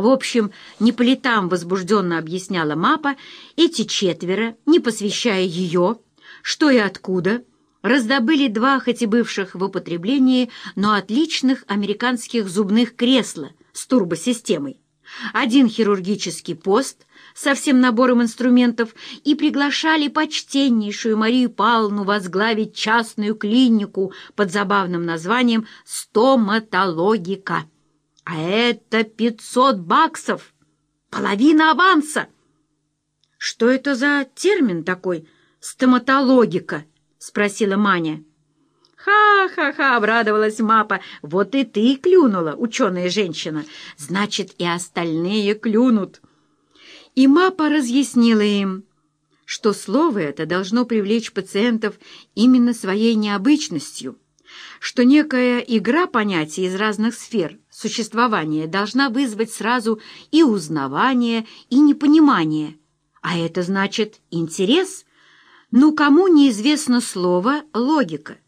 В общем, не по летам возбужденно объясняла Мапа, эти четверо, не посвящая ее, что и откуда, раздобыли два, хоть и бывших в употреблении, но отличных американских зубных кресла с турбосистемой, один хирургический пост со всем набором инструментов и приглашали почтеннейшую Марию Павловну возглавить частную клинику под забавным названием «Стоматологика». А это пятьсот баксов, половина аванса. Что это за термин такой «стоматологика»? — спросила Маня. «Ха-ха-ха!» — обрадовалась Мапа. «Вот и ты клюнула, ученая женщина. Значит, и остальные клюнут». И Мапа разъяснила им, что слово это должно привлечь пациентов именно своей необычностью, что некая игра понятий из разных сфер существования должна вызвать сразу и узнавание, и непонимание, а это значит интерес. Ну, кому неизвестно слово «логика»,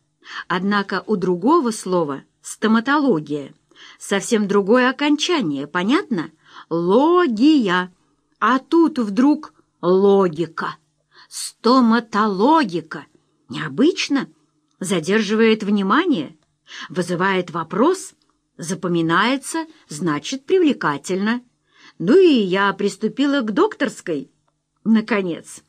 однако у другого слова «стоматология» совсем другое окончание, понятно? «Логия». А тут вдруг логика, стоматологика. Необычно, задерживает внимание, вызывает вопрос, запоминается, значит, привлекательно. Ну и я приступила к докторской. Наконец.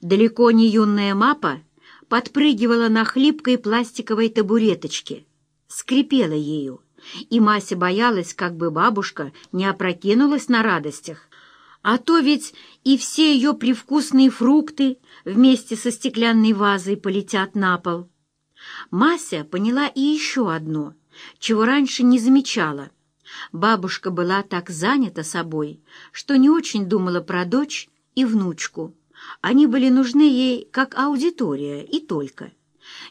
Далеко не юная мапа подпрыгивала на хлипкой пластиковой табуреточке, скрипела ею, и Мася боялась, как бы бабушка не опрокинулась на радостях, а то ведь и все ее привкусные фрукты вместе со стеклянной вазой полетят на пол. Мася поняла и еще одно, чего раньше не замечала. Бабушка была так занята собой, что не очень думала про дочь и внучку. Они были нужны ей как аудитория и только.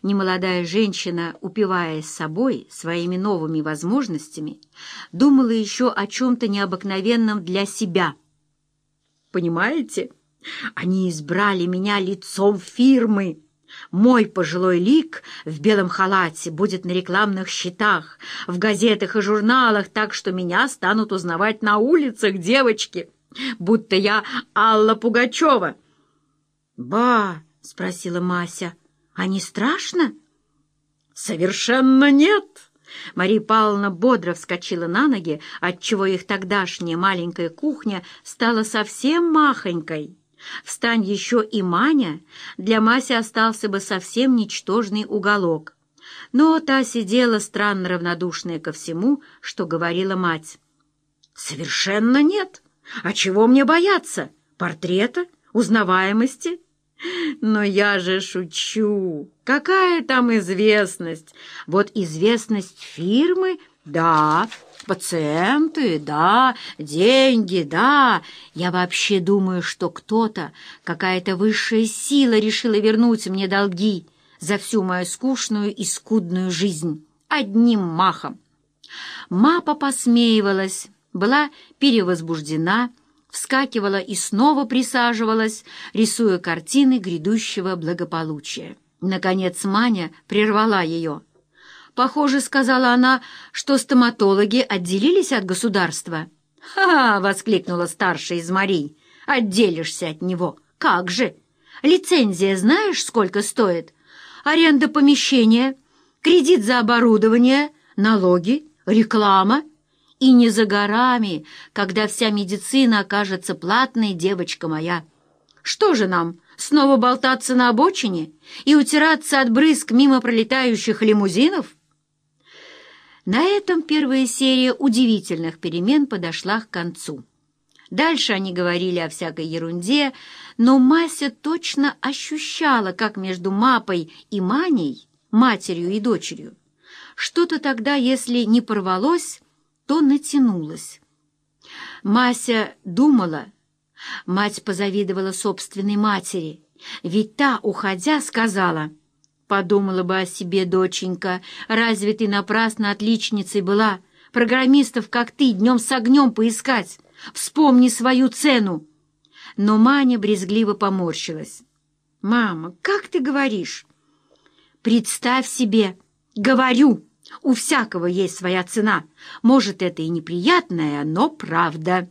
Немолодая женщина, упиваясь собой, своими новыми возможностями, думала еще о чем-то необыкновенном для себя — Понимаете? Они избрали меня лицом фирмы. Мой пожилой лик в белом халате будет на рекламных щитах, в газетах и журналах, так что меня станут узнавать на улицах девочки, будто я Алла Пугачева. «Ба!» — спросила Мася. «А не страшно?» «Совершенно нет!» Мария Павловна бодро вскочила на ноги, отчего их тогдашняя маленькая кухня стала совсем махонькой. Встань еще и Маня, для Маси остался бы совсем ничтожный уголок. Но та сидела странно равнодушная ко всему, что говорила мать. «Совершенно нет. А чего мне бояться? Портрета? Узнаваемости?» Но я же шучу. Какая там известность? Вот известность фирмы, да, пациенты, да, деньги, да. Я вообще думаю, что кто-то, какая-то высшая сила решила вернуть мне долги за всю мою скучную и скудную жизнь одним махом. Мапа посмеивалась, была перевозбуждена, вскакивала и снова присаживалась, рисуя картины грядущего благополучия. Наконец Маня прервала ее. «Похоже, — сказала она, — что стоматологи отделились от государства». «Ха!» — воскликнула старшая из Марий. «Отделишься от него. Как же? Лицензия знаешь, сколько стоит? Аренда помещения, кредит за оборудование, налоги, реклама». И не за горами, когда вся медицина окажется платной, девочка моя. Что же нам, снова болтаться на обочине и утираться от брызг мимо пролетающих лимузинов? На этом первая серия удивительных перемен подошла к концу. Дальше они говорили о всякой ерунде, но Мася точно ощущала, как между Мапой и Маней, матерью и дочерью, что-то тогда, если не порвалось, то натянулась. Мася думала, мать позавидовала собственной матери, ведь та, уходя, сказала, «Подумала бы о себе, доченька, разве ты напрасно отличницей была? Программистов, как ты, днем с огнем поискать. Вспомни свою цену». Но Маня брезгливо поморщилась. «Мама, как ты говоришь?» «Представь себе, говорю, У всякого есть своя цена. Может, это и неприятная, но правда».